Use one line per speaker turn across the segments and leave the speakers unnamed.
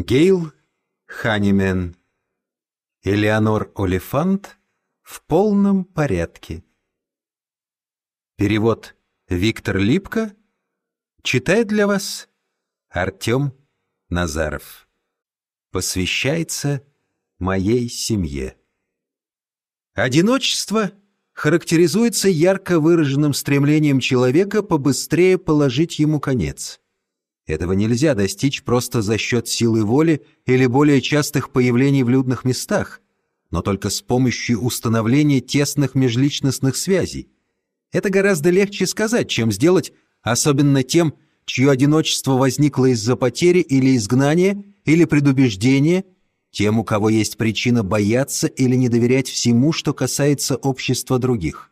Гейл Ханимен Элеонор Олифант в полном порядке. Перевод Виктор Липко читает для вас Артем Назаров. Посвящается моей семье. Одиночество характеризуется ярко выраженным стремлением человека побыстрее положить ему конец. Этого нельзя достичь просто за счет силы воли или более частых появлений в людных местах, но только с помощью установления тесных межличностных связей. Это гораздо легче сказать, чем сделать, особенно тем, чье одиночество возникло из-за потери или изгнания, или предубеждения, тем, у кого есть причина бояться или не доверять всему, что касается общества других.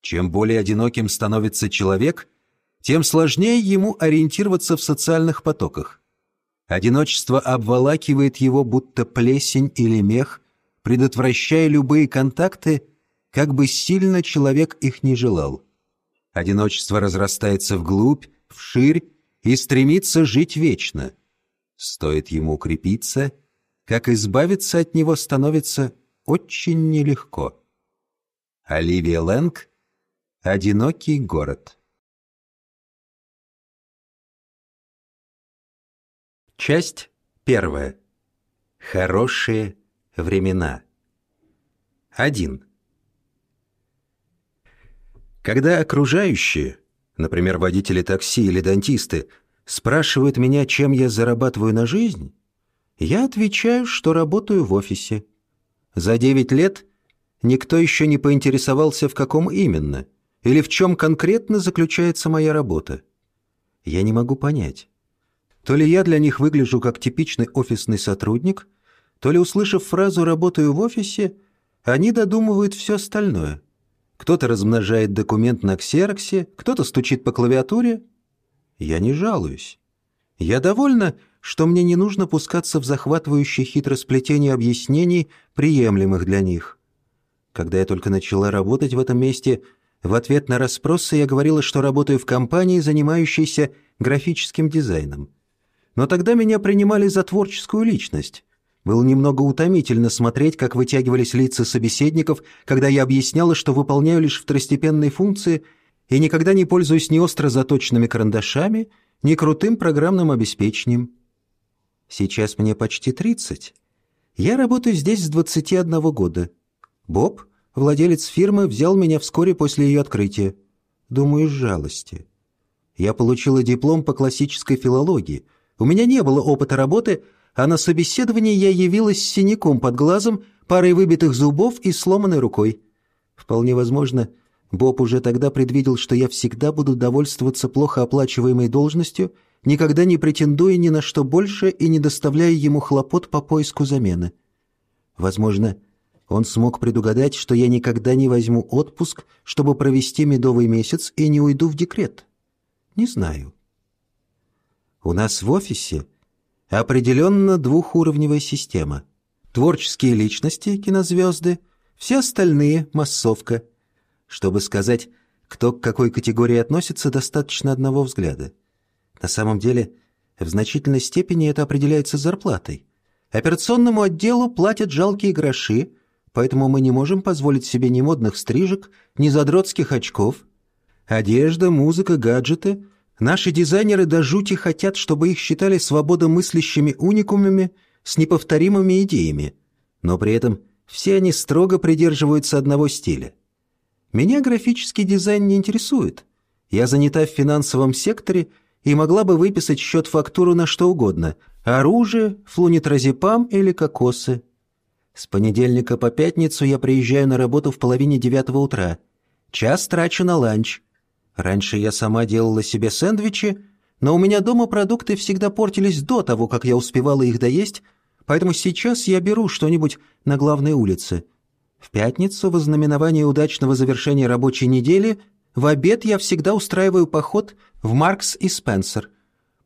Чем более одиноким становится человек – тем сложнее ему ориентироваться в социальных потоках. Одиночество обволакивает его, будто плесень или мех, предотвращая любые контакты, как бы сильно человек их не желал. Одиночество разрастается вглубь, вширь и стремится жить вечно. Стоит ему укрепиться, как избавиться от него становится очень нелегко. Оливия Лэнг «Одинокий город» Часть первая. Хорошие времена. Один. Когда окружающие, например, водители такси или дантисты, спрашивают меня, чем я зарабатываю на жизнь, я отвечаю, что работаю в офисе. За девять лет никто еще не поинтересовался, в каком именно, или в чем конкретно заключается моя работа. Я не могу понять, то ли я для них выгляжу как типичный офисный сотрудник, то ли, услышав фразу «работаю в офисе», они додумывают все остальное. Кто-то размножает документ на ксероксе, кто-то стучит по клавиатуре. Я не жалуюсь. Я довольна, что мне не нужно пускаться в захватывающее хитросплетение объяснений, приемлемых для них. Когда я только начала работать в этом месте, в ответ на расспросы я говорила, что работаю в компании, занимающейся графическим дизайном. Но тогда меня принимали за творческую личность. Было немного утомительно смотреть, как вытягивались лица собеседников, когда я объясняла, что выполняю лишь второстепенные функции и никогда не пользуюсь ни остро заточенными карандашами, ни крутым программным обеспечением. Сейчас мне почти 30. Я работаю здесь с 21 года. Боб, владелец фирмы, взял меня вскоре после ее открытия. Думаю, из жалости. Я получила диплом по классической филологии – у меня не было опыта работы, а на собеседовании я явилась с синяком под глазом, парой выбитых зубов и сломанной рукой. Вполне возможно, Боб уже тогда предвидел, что я всегда буду довольствоваться плохо оплачиваемой должностью, никогда не претендуя ни на что больше и не доставляя ему хлопот по поиску замены. Возможно, он смог предугадать, что я никогда не возьму отпуск, чтобы провести медовый месяц и не уйду в декрет. Не знаю. У нас в офисе определенно двухуровневая система. Творческие личности, кинозвезды, все остальные — массовка. Чтобы сказать, кто к какой категории относится, достаточно одного взгляда. На самом деле, в значительной степени это определяется зарплатой. Операционному отделу платят жалкие гроши, поэтому мы не можем позволить себе ни модных стрижек, ни задротских очков. Одежда, музыка, гаджеты — Наши дизайнеры до жути хотят, чтобы их считали свободомыслящими уникумами с неповторимыми идеями, но при этом все они строго придерживаются одного стиля. Меня графический дизайн не интересует. Я занята в финансовом секторе и могла бы выписать счет-фактуру на что угодно – оружие, флунитразепам или кокосы. С понедельника по пятницу я приезжаю на работу в половине девятого утра. Час трачу на ланч – Раньше я сама делала себе сэндвичи, но у меня дома продукты всегда портились до того, как я успевала их доесть, поэтому сейчас я беру что-нибудь на главной улице. В пятницу, в ознаменование удачного завершения рабочей недели, в обед я всегда устраиваю поход в Маркс и Спенсер.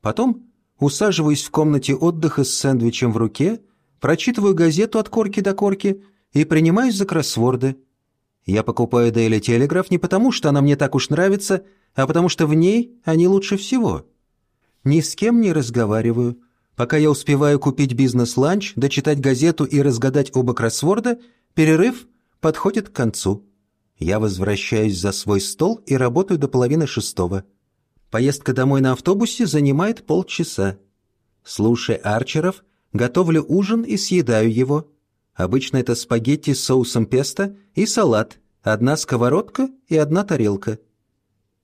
Потом усаживаюсь в комнате отдыха с сэндвичем в руке, прочитываю газету от корки до корки и принимаюсь за кроссворды – я покупаю Daily Telegraph не потому, что она мне так уж нравится, а потому что в ней они лучше всего. Ни с кем не разговариваю. Пока я успеваю купить бизнес-ланч, дочитать газету и разгадать оба кроссворда, перерыв подходит к концу. Я возвращаюсь за свой стол и работаю до половины шестого. Поездка домой на автобусе занимает полчаса. Слушая Арчеров, готовлю ужин и съедаю его. Обычно это спагетти с соусом песто и салат, одна сковородка и одна тарелка.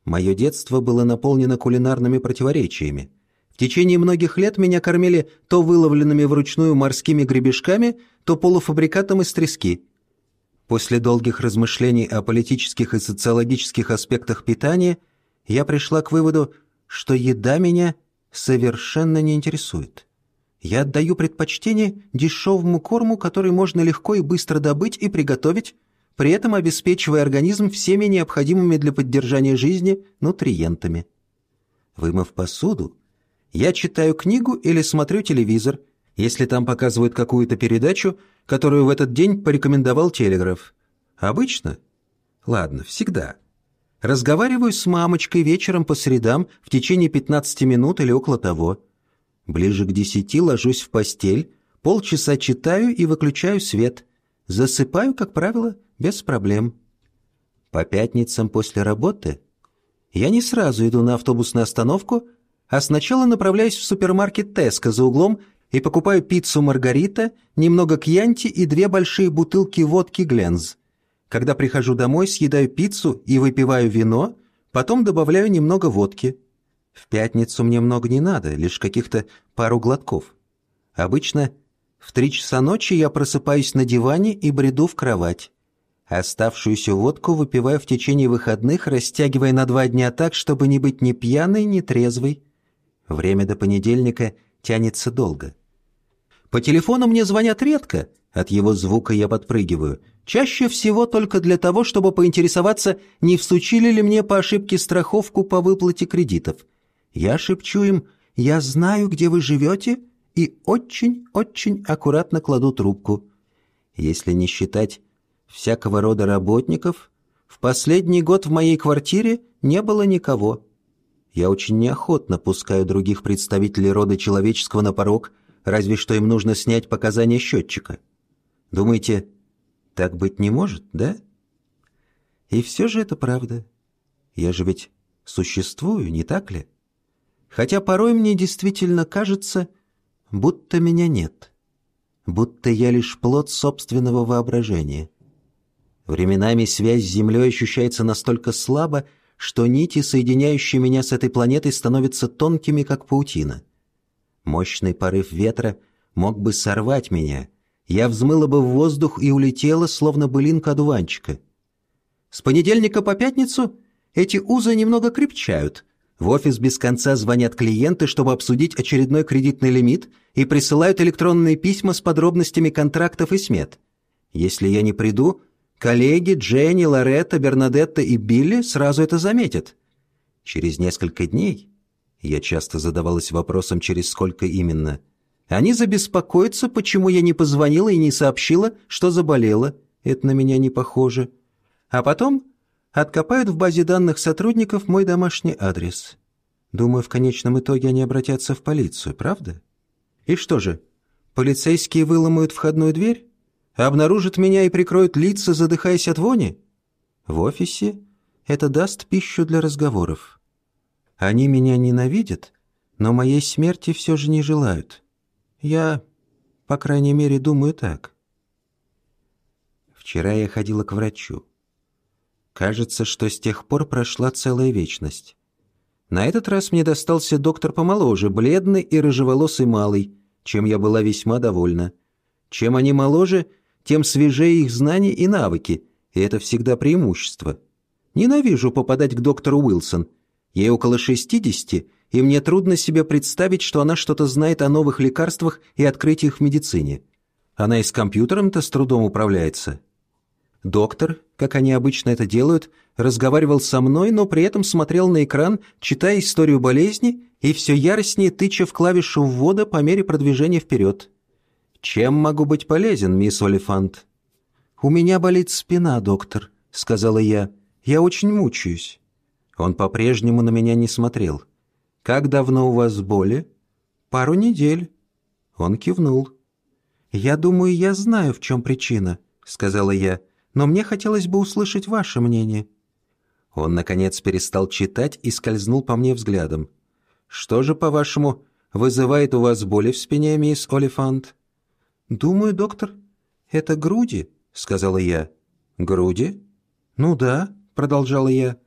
Мое детство было наполнено кулинарными противоречиями. В течение многих лет меня кормили то выловленными вручную морскими гребешками, то полуфабрикатом из трески. После долгих размышлений о политических и социологических аспектах питания я пришла к выводу, что еда меня совершенно не интересует. Я отдаю предпочтение дешевому корму, который можно легко и быстро добыть и приготовить, при этом обеспечивая организм всеми необходимыми для поддержания жизни нутриентами. Вымыв посуду, я читаю книгу или смотрю телевизор, если там показывают какую-то передачу, которую в этот день порекомендовал телеграф. Обычно? Ладно, всегда. Разговариваю с мамочкой вечером по средам в течение 15 минут или около того. Ближе к десяти ложусь в постель, полчаса читаю и выключаю свет. Засыпаю, как правило, без проблем. По пятницам после работы я не сразу иду на автобусную остановку, а сначала направляюсь в супермаркет «Теско» за углом и покупаю пиццу «Маргарита», немного кьянти и две большие бутылки водки «Гленз». Когда прихожу домой, съедаю пиццу и выпиваю вино, потом добавляю немного водки. В пятницу мне много не надо, лишь каких-то пару глотков. Обычно в три часа ночи я просыпаюсь на диване и бреду в кровать. Оставшуюся водку выпиваю в течение выходных, растягивая на два дня так, чтобы не быть ни пьяной, ни трезвой. Время до понедельника тянется долго. По телефону мне звонят редко, от его звука я подпрыгиваю. Чаще всего только для того, чтобы поинтересоваться, не всучили ли мне по ошибке страховку по выплате кредитов. Я шепчу им «Я знаю, где вы живете», и очень-очень аккуратно кладу трубку. Если не считать всякого рода работников, в последний год в моей квартире не было никого. Я очень неохотно пускаю других представителей рода человеческого на порог, разве что им нужно снять показания счетчика. Думаете, так быть не может, да? И все же это правда. Я же ведь существую, не так ли? Хотя порой мне действительно кажется, будто меня нет, будто я лишь плод собственного воображения. Временами связь с Землей ощущается настолько слабо, что нити, соединяющие меня с этой планетой, становятся тонкими, как паутина. Мощный порыв ветра мог бы сорвать меня. Я взмыла бы в воздух и улетела, словно былинка одуванчика. С понедельника по пятницу эти узы немного крепчают. В офис без конца звонят клиенты, чтобы обсудить очередной кредитный лимит и присылают электронные письма с подробностями контрактов и смет. Если я не приду, Коллеги Дженни, Лоретта, Бернадетта и Билли сразу это заметят. Через несколько дней, я часто задавалась вопросом, через сколько именно, они забеспокоятся, почему я не позвонила и не сообщила, что заболела. Это на меня не похоже. А потом откопают в базе данных сотрудников мой домашний адрес. Думаю, в конечном итоге они обратятся в полицию, правда? И что же, полицейские выломают входную дверь? Обнаружат меня и прикроют лица, задыхаясь от вони? В офисе это даст пищу для разговоров. Они меня ненавидят, но моей смерти все же не желают. Я, по крайней мере, думаю так. Вчера я ходила к врачу. Кажется, что с тех пор прошла целая вечность. На этот раз мне достался доктор помоложе, бледный и рыжеволосый малый, чем я была весьма довольна. Чем они моложе, тем свежее их знания и навыки, и это всегда преимущество. Ненавижу попадать к доктору Уилсон. Ей около 60, и мне трудно себе представить, что она что-то знает о новых лекарствах и открытиях в медицине. Она и с компьютером-то с трудом управляется. Доктор, как они обычно это делают, разговаривал со мной, но при этом смотрел на экран, читая историю болезни и все яростнее тыча в клавишу ввода по мере продвижения вперед. «Чем могу быть полезен, мисс Олифант?» «У меня болит спина, доктор», — сказала я. «Я очень мучаюсь». Он по-прежнему на меня не смотрел. «Как давно у вас боли?» «Пару недель», Он кивнул. «Я думаю, я знаю, в чем причина», — сказала я, «но мне хотелось бы услышать ваше мнение». Он, наконец, перестал читать и скользнул по мне взглядом. «Что же, по-вашему, вызывает у вас боли в спине, мисс Олифант?» «Думаю, доктор, это груди», — сказала я. «Груди?» «Ну да», — продолжала я.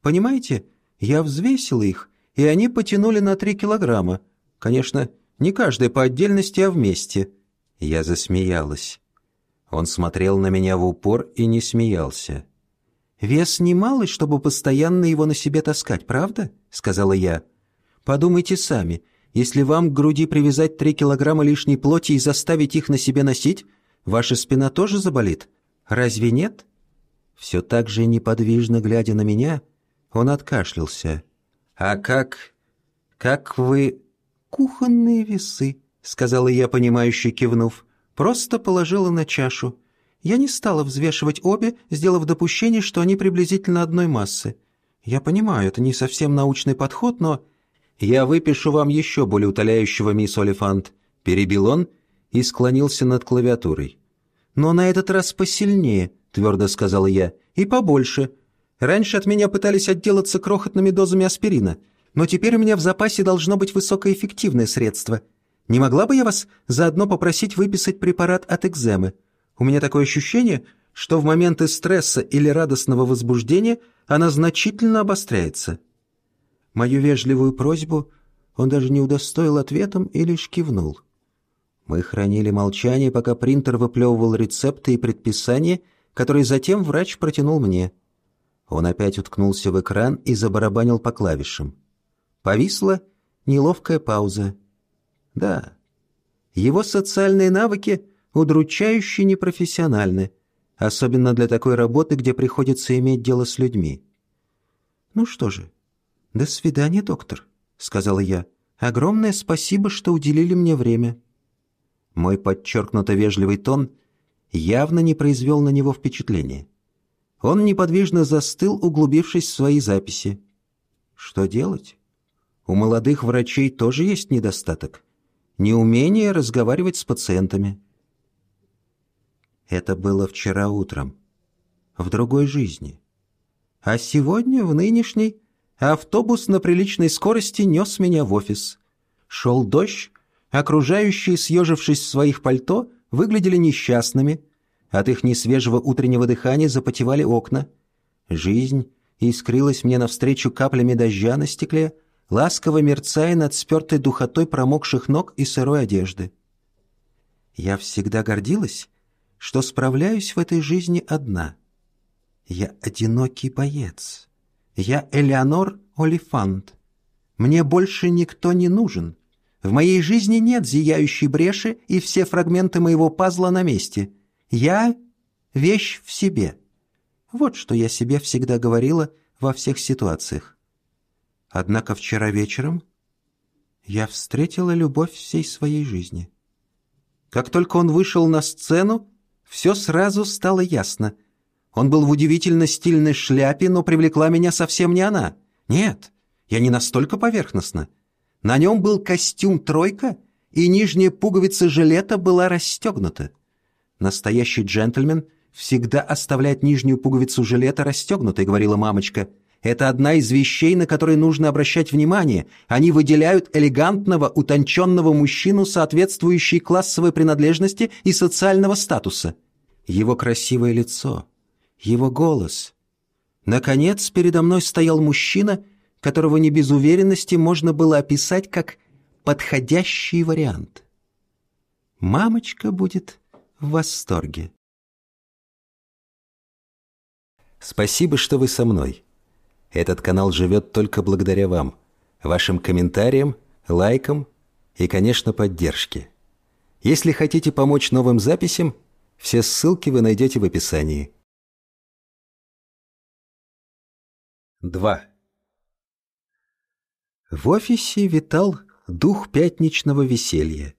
«Понимаете, я взвесила их, и они потянули на три килограмма. Конечно, не каждая по отдельности, а вместе». Я засмеялась. Он смотрел на меня в упор и не смеялся. «Вес немалый, чтобы постоянно его на себе таскать, правда?» — сказала я. «Подумайте сами, если вам к груди привязать три килограмма лишней плоти и заставить их на себе носить, ваша спина тоже заболит. Разве нет?» Все так же неподвижно глядя на меня, он откашлялся. «А как... как вы...» «Кухонные весы», — сказала я, понимающе кивнув. «Просто положила на чашу. Я не стала взвешивать обе, сделав допущение, что они приблизительно одной массы. Я понимаю, это не совсем научный подход, но...» «Я выпишу вам еще более утоляющего, мисс Олифант», — перебил он и склонился над клавиатурой. «Но на этот раз посильнее», — твердо сказала я, — «и побольше. Раньше от меня пытались отделаться крохотными дозами аспирина, но теперь у меня в запасе должно быть высокоэффективное средство. Не могла бы я вас заодно попросить выписать препарат от экземы? У меня такое ощущение, что в моменты стресса или радостного возбуждения она значительно обостряется». Мою вежливую просьбу он даже не удостоил ответом и лишь кивнул. Мы хранили молчание, пока принтер выплевывал рецепты и предписания, которые затем врач протянул мне — он опять уткнулся в экран и забарабанил по клавишам. Повисла неловкая пауза. Да, его социальные навыки удручающе непрофессиональны, особенно для такой работы, где приходится иметь дело с людьми. «Ну что же, до свидания, доктор», — сказала я. «Огромное спасибо, что уделили мне время». Мой подчеркнуто вежливый тон явно не произвел на него впечатления. Он неподвижно застыл, углубившись в свои записи. Что делать? У молодых врачей тоже есть недостаток. Неумение разговаривать с пациентами. Это было вчера утром. В другой жизни. А сегодня, в нынешней, автобус на приличной скорости нес меня в офис. Шел дождь, окружающие, съежившись в своих пальто, выглядели несчастными – от их несвежего утреннего дыхания запотевали окна. Жизнь искрилась мне навстречу каплями дождя на стекле, ласково мерцая над спертой духотой промокших ног и сырой одежды. Я всегда гордилась, что справляюсь в этой жизни одна. Я одинокий боец. Я Элеонор Олифант. Мне больше никто не нужен. В моей жизни нет зияющей бреши, и все фрагменты моего пазла на месте. Я — вещь в себе. Вот что я себе всегда говорила во всех ситуациях. Однако вчера вечером я встретила любовь всей своей жизни. Как только он вышел на сцену, все сразу стало ясно. Он был в удивительно стильной шляпе, но привлекла меня совсем не она. Нет, я не настолько поверхностна. На нем был костюм «тройка», и нижняя пуговица жилета была расстегнута. «Настоящий джентльмен всегда оставляет нижнюю пуговицу жилета расстегнутой», — говорила мамочка. «Это одна из вещей, на которые нужно обращать внимание. Они выделяют элегантного, утонченного мужчину, соответствующей классовой принадлежности и социального статуса. Его красивое лицо, его голос. Наконец, передо мной стоял мужчина, которого не без уверенности можно было описать как подходящий вариант. Мамочка будет в восторге. Спасибо, что вы со мной. Этот канал живет только благодаря вам, вашим комментариям, лайкам и, конечно, поддержке. Если хотите помочь новым записям, все ссылки вы найдете в описании. 2. В офисе витал дух пятничного веселья.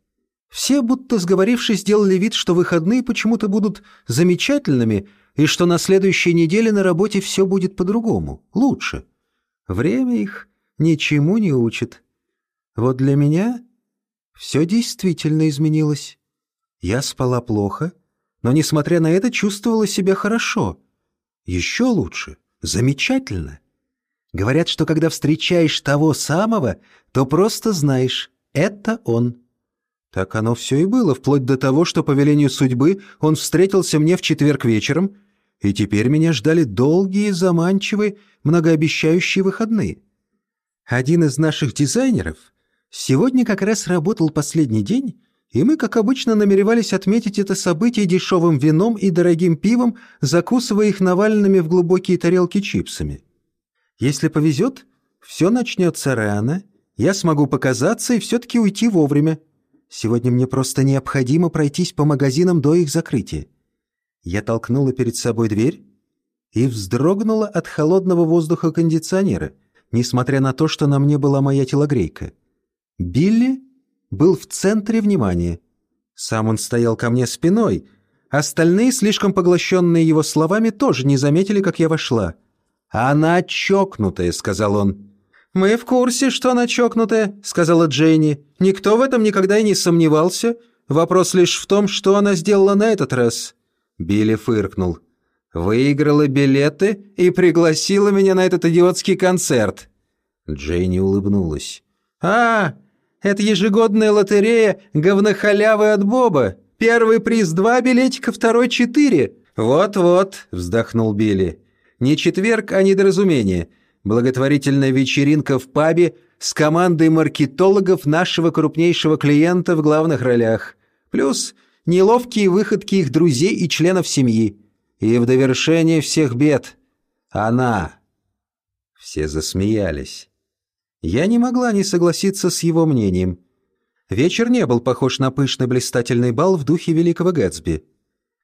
Все, будто сговорившись, сделали вид, что выходные почему-то будут замечательными и что на следующей неделе на работе все будет по-другому, лучше. Время их ничему не учит. Вот для меня Все действительно изменилось. Я спала плохо, но, несмотря на это, чувствовала себя хорошо. Еще лучше, замечательно. Говорят, что когда встречаешь того самого, то просто знаешь, это он. Так оно все и было, вплоть до того, что по велению судьбы он встретился мне в четверг вечером, и теперь меня ждали долгие, заманчивые, многообещающие выходные. Один из наших дизайнеров сегодня как раз работал последний день, и мы, как обычно, намеревались отметить это событие дешевым вином и дорогим пивом, закусывая их наваленными в глубокие тарелки чипсами. Если повезет, все начнется рано, я смогу показаться и все-таки уйти вовремя. Сегодня мне просто необходимо пройтись по магазинам до их закрытия. Я толкнула перед собой дверь и вздрогнула от холодного воздуха кондиционера, несмотря на то, что на мне была моя телогрейка. Билли был в центре внимания. Сам он стоял ко мне спиной. Остальные, слишком поглощенные его словами, тоже не заметили, как я вошла — «Она чокнутая», — сказал он. «Мы в курсе, что она чокнутая», — сказала Дженни. «Никто в этом никогда и не сомневался. Вопрос лишь в том, что она сделала на этот раз». Билли фыркнул. «Выиграла билеты и пригласила меня на этот идиотский концерт». Дженни улыбнулась. «А, это ежегодная лотерея говнохалявы от Боба. Первый приз два билетика, второй четыре». «Вот-вот», — вздохнул Билли. Не четверг, а недоразумение. Благотворительная вечеринка в пабе с командой маркетологов нашего крупнейшего клиента в главных ролях. Плюс неловкие выходки их друзей и членов семьи. И в довершение всех бед. Она. Все засмеялись. Я не могла не согласиться с его мнением. Вечер не был похож на пышный блистательный бал в духе Великого Гэтсби.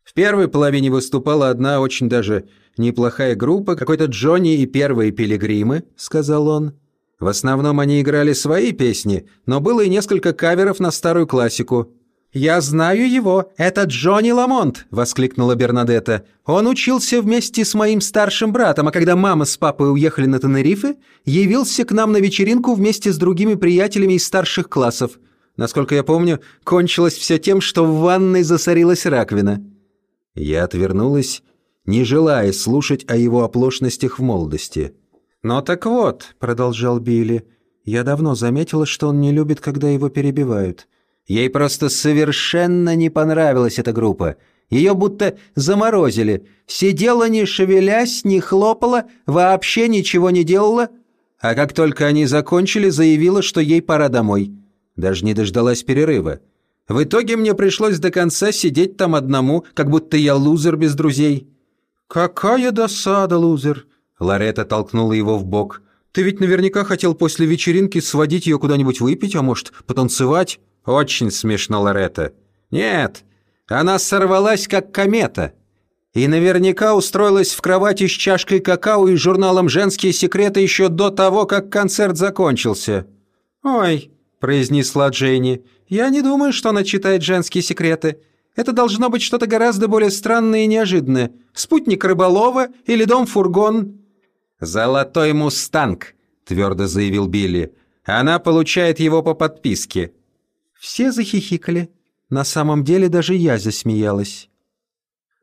В первой половине выступала одна очень даже неплохая группа, какой-то Джонни и первые пилигримы», — сказал он. «В основном они играли свои песни, но было и несколько каверов на старую классику». «Я знаю его, это Джонни Ламонт!» — воскликнула Бернадетта. «Он учился вместе с моим старшим братом, а когда мама с папой уехали на Тенерифе, явился к нам на вечеринку вместе с другими приятелями из старших классов. Насколько я помню, кончилось все тем, что в ванной засорилась раковина». Я отвернулась не желая слушать о его оплошностях в молодости. «Но так вот», — продолжал Билли, — «я давно заметила, что он не любит, когда его перебивают. Ей просто совершенно не понравилась эта группа. Ее будто заморозили. Сидела, не шевелясь, не хлопала, вообще ничего не делала. А как только они закончили, заявила, что ей пора домой. Даже не дождалась перерыва. В итоге мне пришлось до конца сидеть там одному, как будто я лузер без друзей. «Какая досада, лузер!» Лоретта толкнула его в бок. «Ты ведь наверняка хотел после вечеринки сводить ее куда-нибудь выпить, а может, потанцевать?» «Очень смешно, Лоретта». «Нет, она сорвалась, как комета. И наверняка устроилась в кровати с чашкой какао и журналом «Женские секреты» еще до того, как концерт закончился». «Ой», — произнесла Дженни, — «я не думаю, что она читает «Женские секреты». Это должно быть что-то гораздо более странное и неожиданное. Спутник рыболова или дом-фургон». «Золотой мустанг», — твердо заявил Билли. «Она получает его по подписке». Все захихикали. На самом деле даже я засмеялась.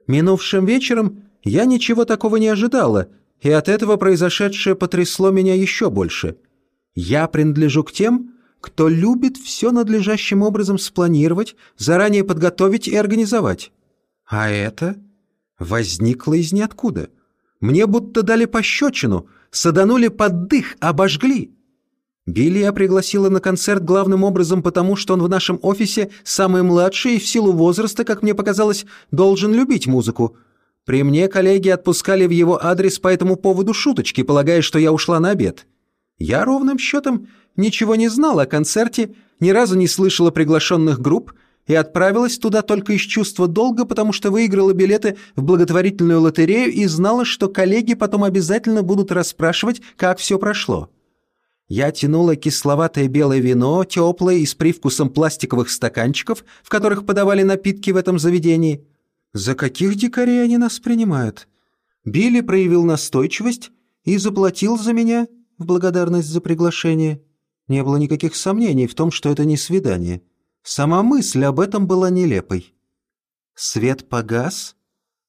Минувшим вечером я ничего такого не ожидала, и от этого произошедшее потрясло меня еще больше. Я принадлежу к тем, кто любит все надлежащим образом спланировать, заранее подготовить и организовать. А это возникло из ниоткуда. Мне будто дали пощечину, саданули под дых, обожгли. Билли я пригласила на концерт главным образом потому, что он в нашем офисе самый младший и в силу возраста, как мне показалось, должен любить музыку. При мне коллеги отпускали в его адрес по этому поводу шуточки, полагая, что я ушла на обед. Я ровным счетом ничего не знала о концерте, ни разу не слышала приглашенных групп и отправилась туда только из чувства долга, потому что выиграла билеты в благотворительную лотерею и знала, что коллеги потом обязательно будут расспрашивать, как все прошло. Я тянула кисловатое белое вино, теплое и с привкусом пластиковых стаканчиков, в которых подавали напитки в этом заведении. За каких дикарей они нас принимают? Билли проявил настойчивость и заплатил за меня в благодарность за приглашение. Не было никаких сомнений в том, что это не свидание. Сама мысль об этом была нелепой. Свет погас.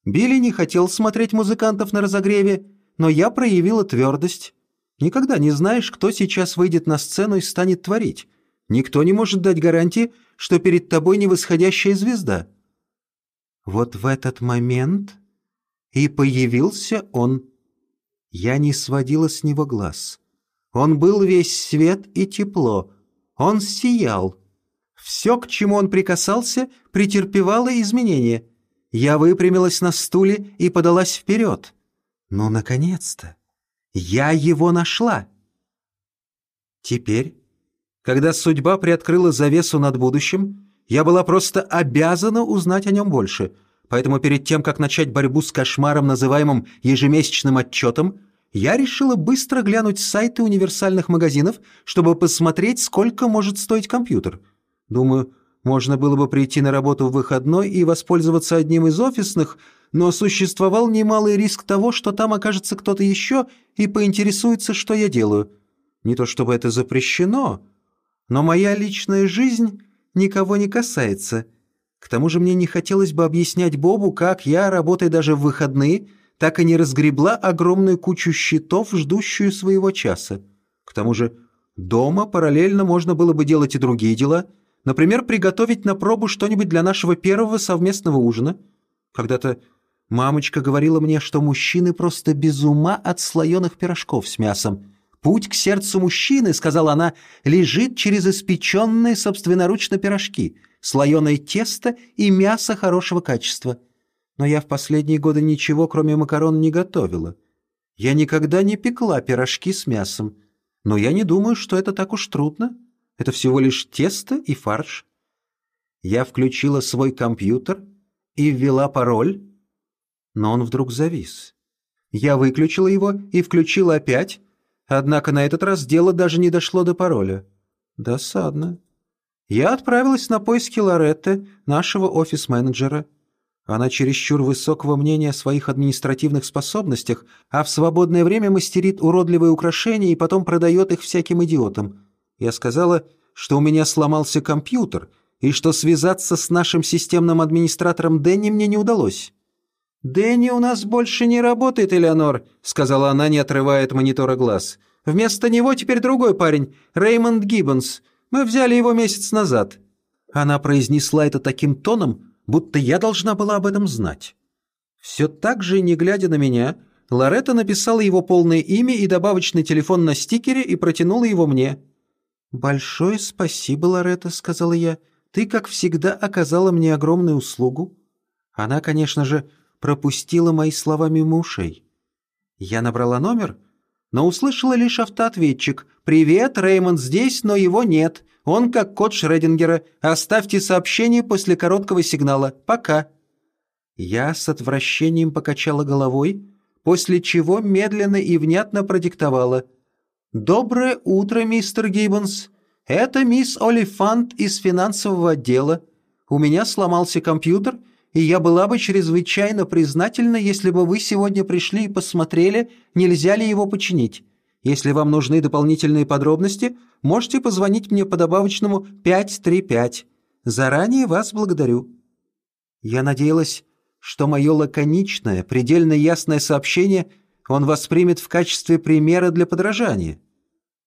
Билли не хотел смотреть музыкантов на разогреве, но я проявила твердость. Никогда не знаешь, кто сейчас выйдет на сцену и станет творить. Никто не может дать гарантии, что перед тобой не восходящая звезда. Вот в этот момент и появился он. Я не сводила с него глаз. Он был весь свет и тепло. Он сиял. Все, к чему он прикасался, претерпевало изменения. Я выпрямилась на стуле и подалась вперед. Ну, наконец-то! Я его нашла! Теперь, когда судьба приоткрыла завесу над будущим, я была просто обязана узнать о нем больше — Поэтому перед тем, как начать борьбу с кошмаром, называемым ежемесячным отчетом, я решила быстро глянуть сайты универсальных магазинов, чтобы посмотреть, сколько может стоить компьютер. Думаю, можно было бы прийти на работу в выходной и воспользоваться одним из офисных, но существовал немалый риск того, что там окажется кто-то еще и поинтересуется, что я делаю. Не то чтобы это запрещено, но моя личная жизнь никого не касается — к тому же мне не хотелось бы объяснять Бобу, как я, работая даже в выходные, так и не разгребла огромную кучу счетов, ждущую своего часа. К тому же дома параллельно можно было бы делать и другие дела, например, приготовить на пробу что-нибудь для нашего первого совместного ужина. Когда-то мамочка говорила мне, что мужчины просто без ума от слоеных пирожков с мясом. «Путь к сердцу мужчины, — сказала она, — лежит через испеченные собственноручно пирожки — слоеное тесто и мясо хорошего качества. Но я в последние годы ничего, кроме макарон, не готовила. Я никогда не пекла пирожки с мясом. Но я не думаю, что это так уж трудно. Это всего лишь тесто и фарш. Я включила свой компьютер и ввела пароль, но он вдруг завис. Я выключила его и включила опять, однако на этот раз дело даже не дошло до пароля. Досадно я отправилась на поиски Лоретты, нашего офис-менеджера. Она чересчур высокого мнения о своих административных способностях, а в свободное время мастерит уродливые украшения и потом продает их всяким идиотам. Я сказала, что у меня сломался компьютер и что связаться с нашим системным администратором Дэнни мне не удалось. «Дэнни у нас больше не работает, Элеонор», — сказала она, не отрывая от монитора глаз. «Вместо него теперь другой парень, Реймонд Гиббонс. Мы взяли его месяц назад». Она произнесла это таким тоном, будто я должна была об этом знать. Все так же, не глядя на меня, Лоретта написала его полное имя и добавочный телефон на стикере и протянула его мне. «Большое спасибо, Лоретта», — сказала я. «Ты, как всегда, оказала мне огромную услугу». Она, конечно же, пропустила мои слова мимо ушей. Я набрала номер — но услышала лишь автоответчик. «Привет, Реймонд здесь, но его нет. Он как кот Шрёдингера. Оставьте сообщение после короткого сигнала. Пока». Я с отвращением покачала головой, после чего медленно и внятно продиктовала. «Доброе утро, мистер Гиббонс. Это мисс Олифант из финансового отдела. У меня сломался компьютер, и я была бы чрезвычайно признательна, если бы вы сегодня пришли и посмотрели, нельзя ли его починить. Если вам нужны дополнительные подробности, можете позвонить мне по добавочному 535. Заранее вас благодарю». Я надеялась, что мое лаконичное, предельно ясное сообщение он воспримет в качестве примера для подражания.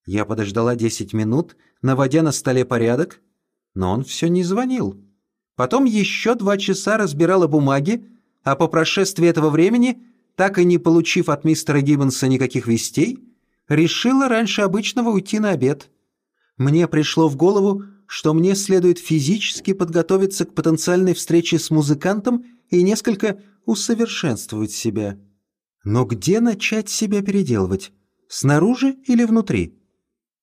Я подождала 10 минут, наводя на столе порядок, но он все не звонил. Потом еще два часа разбирала бумаги, а по прошествии этого времени, так и не получив от мистера Гиббонса никаких вестей, решила раньше обычного уйти на обед. Мне пришло в голову, что мне следует физически подготовиться к потенциальной встрече с музыкантом и несколько усовершенствовать себя. Но где начать себя переделывать? Снаружи или внутри?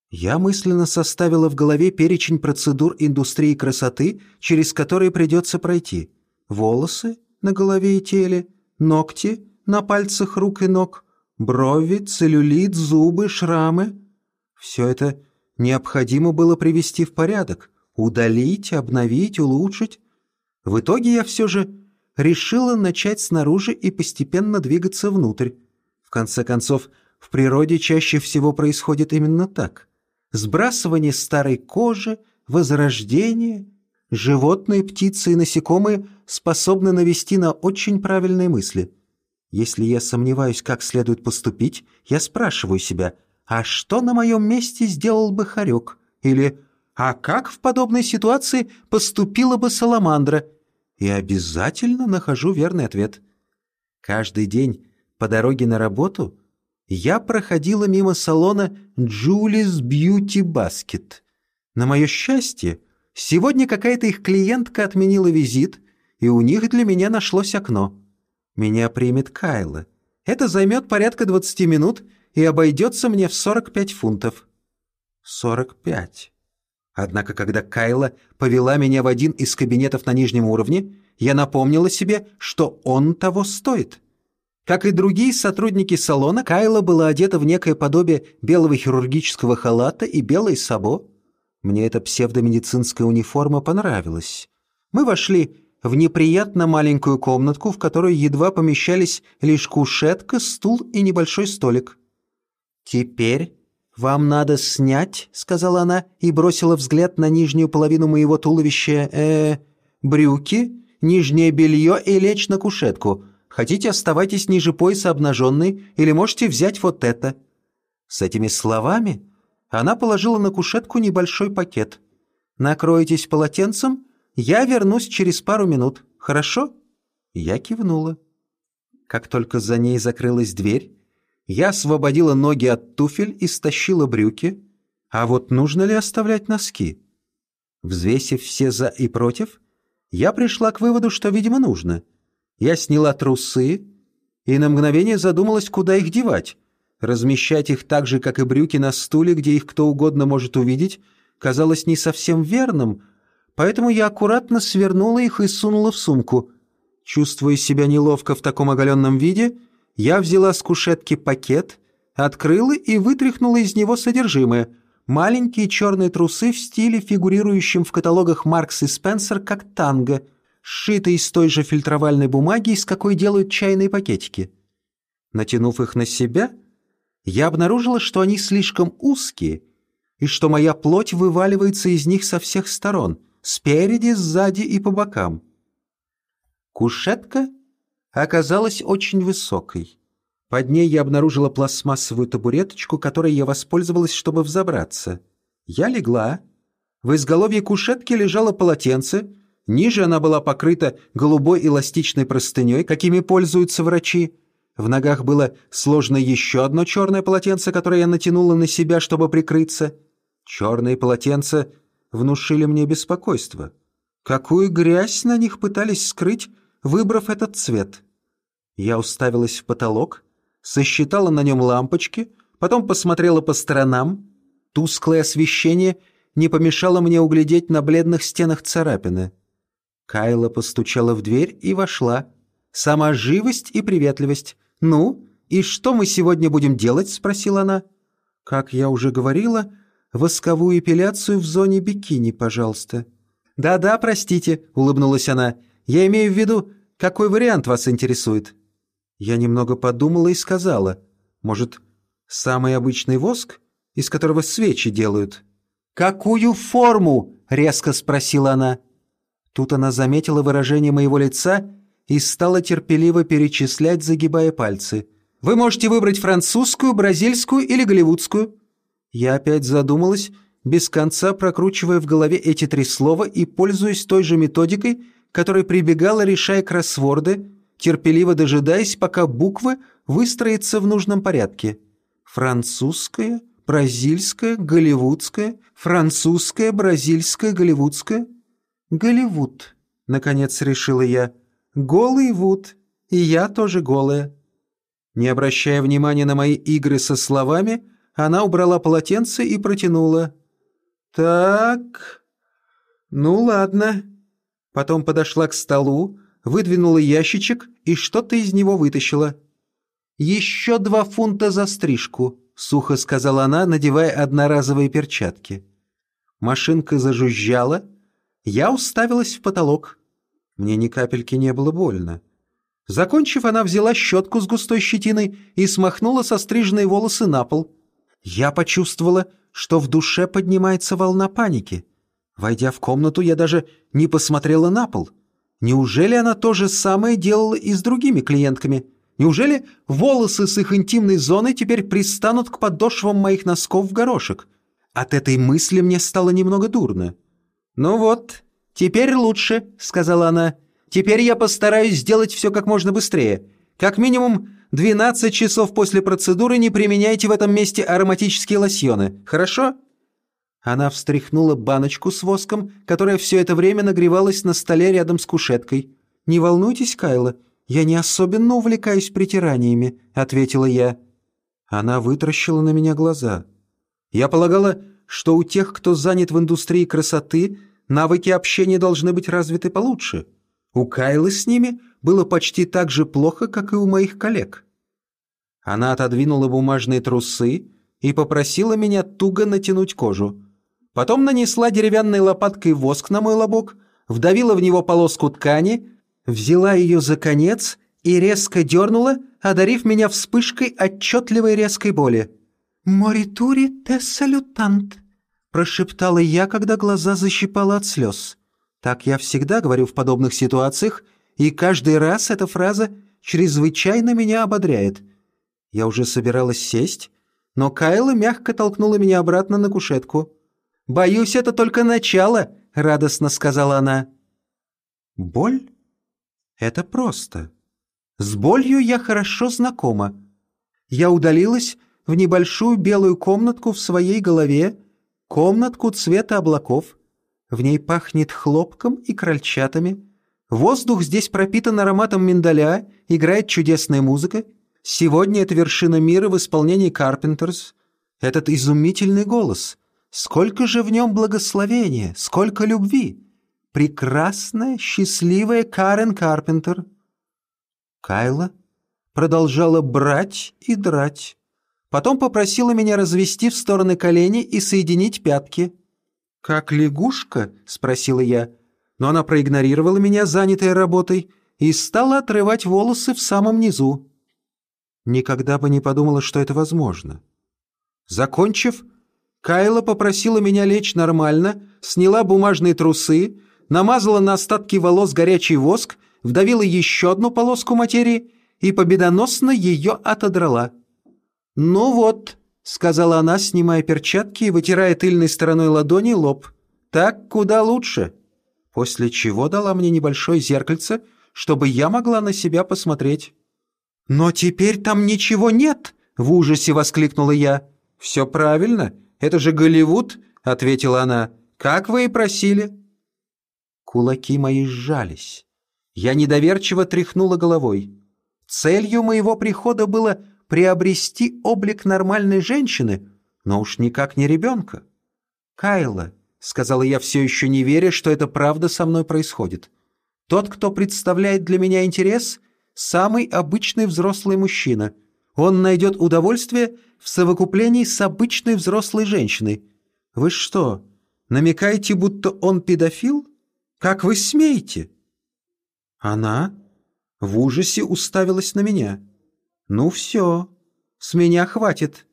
Я мысленно составила в голове перечень процедур индустрии красоты, через которые придется пройти. Волосы на голове и теле, ногти на пальцах рук и ног, брови, целлюлит, зубы, шрамы. Все это необходимо было привести в порядок, удалить, обновить, улучшить. В итоге я все же решила начать снаружи и постепенно двигаться внутрь. В конце концов, в природе чаще всего происходит именно так – сбрасывание старой кожи, возрождение, Животные, птицы и насекомые способны навести на очень правильные мысли. Если я сомневаюсь, как следует поступить, я спрашиваю себя, а что на моем месте сделал бы хорек? Или а как в подобной ситуации поступила бы саламандра? И обязательно нахожу верный ответ. Каждый день по дороге на работу я проходила мимо салона «Джулис Бьюти Баскет». На мое счастье, сегодня какая-то их клиентка отменила визит, и у них для меня нашлось окно. Меня примет Кайла. Это займет порядка 20 минут и обойдется мне в 45 фунтов. 45. Однако, когда Кайла повела меня в один из кабинетов на нижнем уровне, я напомнила себе, что он того стоит. Как и другие сотрудники салона, Кайла была одета в некое подобие белого хирургического халата и белой сабо. Мне эта псевдомедицинская униформа понравилась. Мы вошли в неприятно маленькую комнатку, в которой едва помещались лишь кушетка, стул и небольшой столик. «Теперь вам надо снять», — сказала она и бросила взгляд на нижнюю половину моего туловища, э, брюки, нижнее белье и лечь на кушетку. Хотите, оставайтесь ниже пояса обнаженной или можете взять вот это». С этими словами она положила на кушетку небольшой пакет. «Накройтесь полотенцем, я вернусь через пару минут, хорошо?» Я кивнула. Как только за ней закрылась дверь, я освободила ноги от туфель и стащила брюки. А вот нужно ли оставлять носки? Взвесив все «за» и «против», я пришла к выводу, что, видимо, нужно. Я сняла трусы и на мгновение задумалась, куда их девать. Размещать их так же, как и брюки на стуле, где их кто угодно может увидеть, казалось не совсем верным, поэтому я аккуратно свернула их и сунула в сумку. Чувствуя себя неловко в таком оголенном виде, я взяла с кушетки пакет, открыла и вытряхнула из него содержимое. Маленькие черные трусы в стиле, фигурирующем в каталогах Маркс и Спенсер как танго, сшитые из той же фильтровальной бумаги, из какой делают чайные пакетики. Натянув их на себя, я обнаружила, что они слишком узкие и что моя плоть вываливается из них со всех сторон, спереди, сзади и по бокам. Кушетка оказалась очень высокой. Под ней я обнаружила пластмассовую табуреточку, которой я воспользовалась, чтобы взобраться. Я легла. В изголовье кушетки лежало полотенце. Ниже она была покрыта голубой эластичной простыней, какими пользуются врачи. В ногах было сложно еще одно черное полотенце, которое я натянула на себя, чтобы прикрыться. Черные полотенца внушили мне беспокойство. Какую грязь на них пытались скрыть выбрав этот цвет. Я уставилась в потолок, сосчитала на нем лампочки, потом посмотрела по сторонам. Тусклое освещение не помешало мне углядеть на бледных стенах царапины. Кайла постучала в дверь и вошла. Сама живость и приветливость. «Ну, и что мы сегодня будем делать?» — спросила она. «Как я уже говорила, восковую эпиляцию в зоне бикини, пожалуйста». «Да-да, простите», — улыбнулась она. Я имею в виду, какой вариант вас интересует?» Я немного подумала и сказала, «Может, самый обычный воск, из которого свечи делают?» «Какую форму?» — резко спросила она. Тут она заметила выражение моего лица и стала терпеливо перечислять, загибая пальцы. «Вы можете выбрать французскую, бразильскую или голливудскую». Я опять задумалась, без конца прокручивая в голове эти три слова и пользуясь той же методикой, которой прибегала, решая кроссворды, терпеливо дожидаясь, пока буквы выстроятся в нужном порядке. Французская, бразильская, голливудская, французская, бразильская, голливудская. Голливуд, наконец решила я. Голый Вуд, и я тоже голая. Не обращая внимания на мои игры со словами, она убрала полотенце и протянула. «Так, ну ладно, Потом подошла к столу, выдвинула ящичек и что-то из него вытащила. «Еще два фунта за стрижку», — сухо сказала она, надевая одноразовые перчатки. Машинка зажужжала. Я уставилась в потолок. Мне ни капельки не было больно. Закончив, она взяла щетку с густой щетиной и смахнула состриженные волосы на пол. Я почувствовала, что в душе поднимается волна паники. Войдя в комнату, я даже не посмотрела на пол. Неужели она то же самое делала и с другими клиентками? Неужели волосы с их интимной зоны теперь пристанут к подошвам моих носков в горошек? От этой мысли мне стало немного дурно. «Ну вот, теперь лучше», — сказала она. «Теперь я постараюсь сделать все как можно быстрее. Как минимум 12 часов после процедуры не применяйте в этом месте ароматические лосьоны. Хорошо?» Она встряхнула баночку с воском, которая все это время нагревалась на столе рядом с кушеткой. «Не волнуйтесь, Кайла, я не особенно увлекаюсь притираниями», — ответила я. Она вытращила на меня глаза. Я полагала, что у тех, кто занят в индустрии красоты, навыки общения должны быть развиты получше. У Кайлы с ними было почти так же плохо, как и у моих коллег. Она отодвинула бумажные трусы и попросила меня туго натянуть кожу. Потом нанесла деревянной лопаткой воск на мой лобок, вдавила в него полоску ткани, взяла ее за конец и резко дернула, одарив меня вспышкой отчетливой резкой боли. «Моритури те салютант», — прошептала я, когда глаза защипала от слез. Так я всегда говорю в подобных ситуациях, и каждый раз эта фраза чрезвычайно меня ободряет. Я уже собиралась сесть, но Кайла мягко толкнула меня обратно на кушетку. «Боюсь, это только начало», — радостно сказала она. «Боль? Это просто. С болью я хорошо знакома. Я удалилась в небольшую белую комнатку в своей голове, комнатку цвета облаков. В ней пахнет хлопком и крольчатами. Воздух здесь пропитан ароматом миндаля, играет чудесная музыка. Сегодня это вершина мира в исполнении Карпентерс. Этот изумительный голос — Сколько же в нем благословения, сколько любви! Прекрасная, счастливая Карен Карпентер. Кайла продолжала брать и драть. Потом попросила меня развести в стороны колени и соединить пятки. «Как лягушка?» — спросила я. Но она проигнорировала меня, занятая работой, и стала отрывать волосы в самом низу. Никогда бы не подумала, что это возможно. Закончив, Кайла попросила меня лечь нормально, сняла бумажные трусы, намазала на остатки волос горячий воск, вдавила еще одну полоску материи и победоносно ее отодрала. «Ну вот», — сказала она, снимая перчатки и вытирая тыльной стороной ладони лоб, — «так куда лучше». После чего дала мне небольшое зеркальце, чтобы я могла на себя посмотреть. «Но теперь там ничего нет!» — в ужасе воскликнула я. «Все правильно. Это же Голливуд!» — ответила она. «Как вы и просили». Кулаки мои сжались. Я недоверчиво тряхнула головой. Целью моего прихода было приобрести облик нормальной женщины, но уж никак не ребенка. «Кайла», — сказала я все еще не веря, что это правда со мной происходит. «Тот, кто представляет для меня интерес, самый обычный взрослый мужчина. Он найдет удовольствие в совокуплении с обычной взрослой женщиной. Вы что, намекаете, будто он педофил? Как вы смеете?» Она в ужасе уставилась на меня. «Ну все, с меня хватит.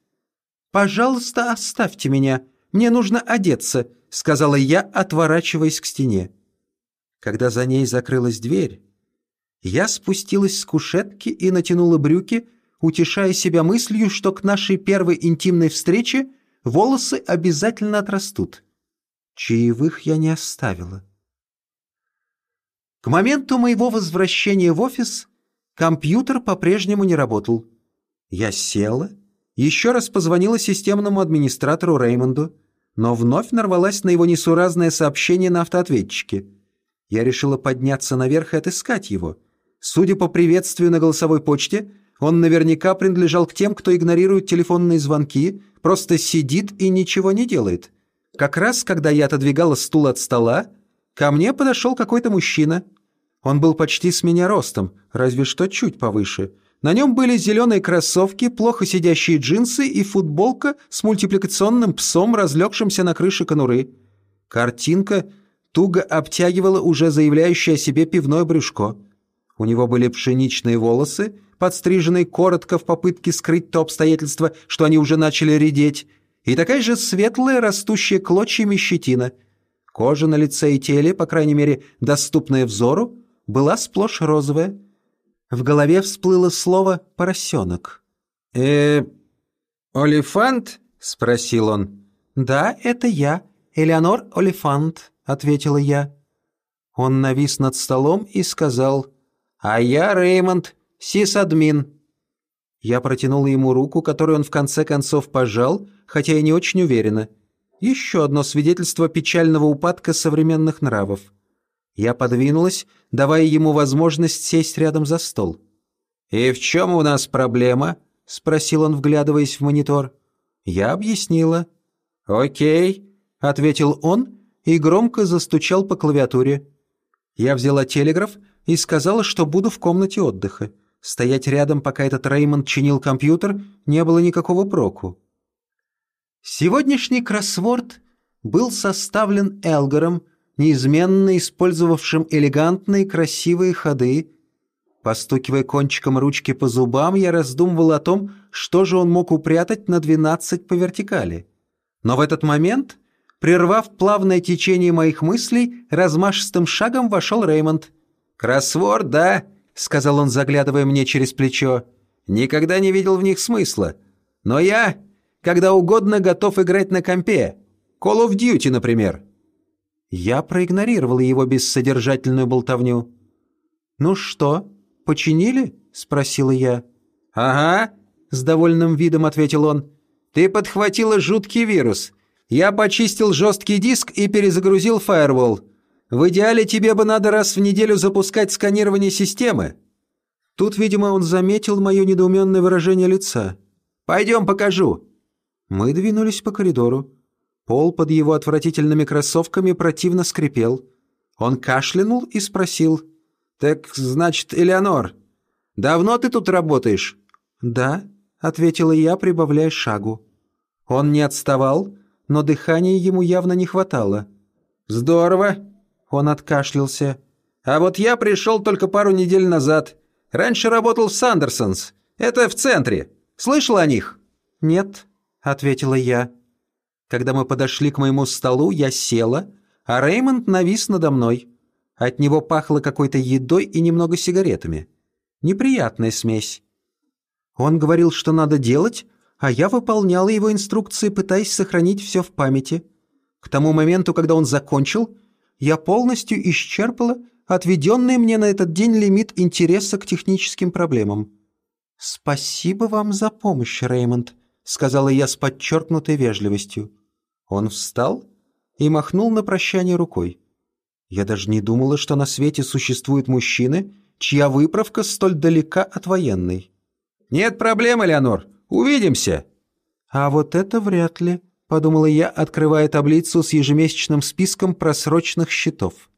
Пожалуйста, оставьте меня, мне нужно одеться», — сказала я, отворачиваясь к стене. Когда за ней закрылась дверь, я спустилась с кушетки и натянула брюки, утешая себя мыслью, что к нашей первой интимной встрече волосы обязательно отрастут. Чаевых я не оставила. К моменту моего возвращения в офис компьютер по-прежнему не работал. Я села, еще раз позвонила системному администратору Реймонду, но вновь нарвалась на его несуразное сообщение на автоответчике. Я решила подняться наверх и отыскать его. Судя по приветствию на голосовой почте, он наверняка принадлежал к тем, кто игнорирует телефонные звонки, просто сидит и ничего не делает. Как раз, когда я отодвигала стул от стола, ко мне подошел какой-то мужчина. Он был почти с меня ростом, разве что чуть повыше. На нем были зеленые кроссовки, плохо сидящие джинсы и футболка с мультипликационным псом, разлегшимся на крыше конуры. Картинка туго обтягивала уже заявляющее о себе пивное брюшко. У него были пшеничные волосы, подстриженные коротко в попытке скрыть то обстоятельство, что они уже начали редеть, и такая же светлая, растущая клочьями щетина. Кожа на лице и теле, по крайней мере, доступная взору, была сплошь розовая. В голове всплыло слово «поросенок». «Э, Олифант?» — спросил он. «Да, это я, Элеонор Олифант», — ответила я. Он навис над столом и сказал, «А я Реймонд, сисадмин». Я протянул ему руку, которую он в конце концов пожал, хотя и не очень уверенно. Еще одно свидетельство печального упадка современных нравов. Я подвинулась, давая ему возможность сесть рядом за стол. «И в чем у нас проблема?» — спросил он, вглядываясь в монитор. Я объяснила. «Окей», — ответил он и громко застучал по клавиатуре. Я взяла телеграф и сказала, что буду в комнате отдыха. Стоять рядом, пока этот Реймонд чинил компьютер, не было никакого проку. Сегодняшний кроссворд был составлен Элгаром, неизменно использовавшим элегантные красивые ходы. Постукивая кончиком ручки по зубам, я раздумывал о том, что же он мог упрятать на двенадцать по вертикали. Но в этот момент, прервав плавное течение моих мыслей, размашистым шагом вошел Реймонд. «Кроссворд, да?» — сказал он, заглядывая мне через плечо. «Никогда не видел в них смысла. Но я, когда угодно, готов играть на компе. Call of Duty, например». Я проигнорировал его бессодержательную болтовню. «Ну что, починили?» — спросила я. «Ага», — с довольным видом ответил он. «Ты подхватила жуткий вирус. Я почистил жесткий диск и перезагрузил фаервол. В идеале тебе бы надо раз в неделю запускать сканирование системы». Тут, видимо, он заметил мое недоуменное выражение лица. «Пойдем покажу». Мы двинулись по коридору. Пол под его отвратительными кроссовками противно скрипел. Он кашлянул и спросил. «Так, значит, Элеонор, давно ты тут работаешь?» «Да», — ответила я, прибавляя шагу. Он не отставал, но дыхания ему явно не хватало. «Здорово!» Он откашлялся. «А вот я пришел только пару недель назад. Раньше работал в Сандерсонс. Это в центре. Слышал о них?» «Нет», — ответила я. Когда мы подошли к моему столу, я села, а Реймонд навис надо мной. От него пахло какой-то едой и немного сигаретами. Неприятная смесь. Он говорил, что надо делать, а я выполняла его инструкции, пытаясь сохранить все в памяти. К тому моменту, когда он закончил, я полностью исчерпала отведенный мне на этот день лимит интереса к техническим проблемам. «Спасибо вам за помощь, Реймонд», — сказала я с подчеркнутой вежливостью. Он встал и махнул на прощание рукой. Я даже не думала, что на свете существуют мужчины, чья выправка столь далека от военной. «Нет проблем, Элеонор, увидимся!» «А вот это вряд ли», — подумала я, открывая таблицу с ежемесячным списком просроченных счетов.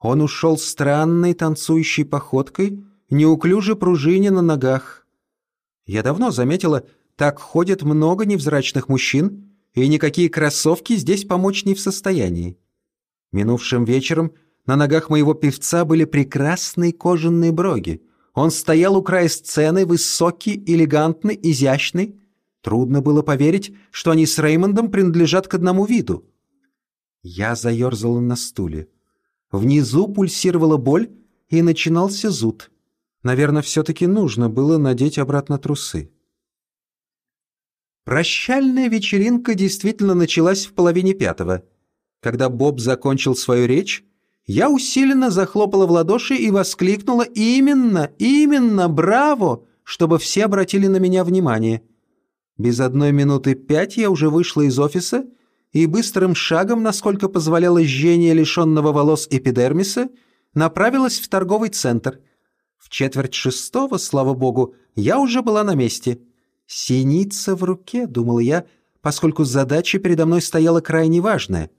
Он ушел странной танцующей походкой, неуклюже пружине на ногах. Я давно заметила, так ходят много невзрачных мужчин, и никакие кроссовки здесь помочь не в состоянии. Минувшим вечером на ногах моего певца были прекрасные кожаные броги. Он стоял у края сцены, высокий, элегантный, изящный, Трудно было поверить, что они с Реймондом принадлежат к одному виду. Я заерзала на стуле. Внизу пульсировала боль, и начинался зуд. Наверное, все-таки нужно было надеть обратно трусы. Прощальная вечеринка действительно началась в половине пятого. Когда Боб закончил свою речь, я усиленно захлопала в ладоши и воскликнула «Именно! Именно! Браво!», чтобы все обратили на меня внимание – без одной минуты пять я уже вышла из офиса и быстрым шагом, насколько позволяло жжение лишенного волос эпидермиса, направилась в торговый центр. В четверть шестого, слава богу, я уже была на месте. «Синица в руке», — думала я, поскольку задача передо мной стояла крайне важная.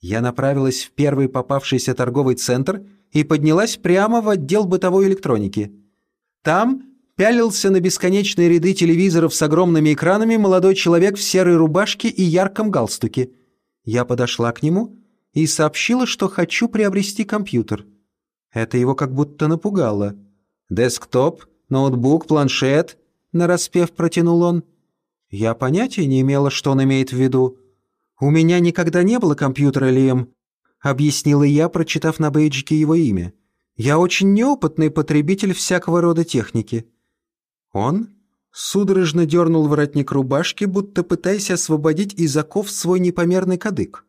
Я направилась в первый попавшийся торговый центр и поднялась прямо в отдел бытовой электроники. Там пялился на бесконечные ряды телевизоров с огромными экранами молодой человек в серой рубашке и ярком галстуке. Я подошла к нему и сообщила, что хочу приобрести компьютер. Это его как будто напугало. «Десктоп, ноутбук, планшет», — нараспев протянул он. Я понятия не имела, что он имеет в виду. «У меня никогда не было компьютера, Лиэм», объяснила я, прочитав на бейджике его имя. «Я очень неопытный потребитель всякого рода техники». Он судорожно дернул воротник рубашки, будто пытаясь освободить из оков свой непомерный кадык.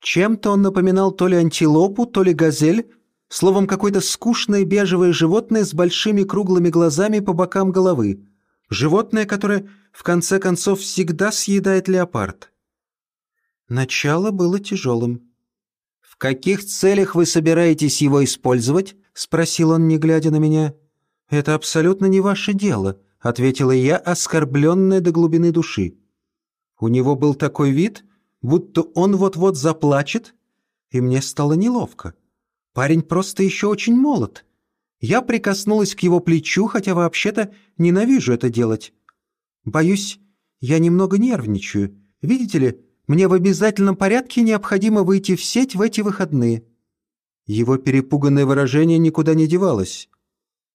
Чем-то он напоминал то ли антилопу, то ли газель, словом, какое-то скучное бежевое животное с большими круглыми глазами по бокам головы. Животное, которое, в конце концов, всегда съедает леопард. Начало было тяжелым. «В каких целях вы собираетесь его использовать?» — спросил он, не глядя на меня. «Это абсолютно не ваше дело», — ответила я, оскорбленная до глубины души. У него был такой вид, будто он вот-вот заплачет, и мне стало неловко. Парень просто еще очень молод. Я прикоснулась к его плечу, хотя вообще-то ненавижу это делать. Боюсь, я немного нервничаю. Видите ли, мне в обязательном порядке необходимо выйти в сеть в эти выходные». Его перепуганное выражение никуда не девалось.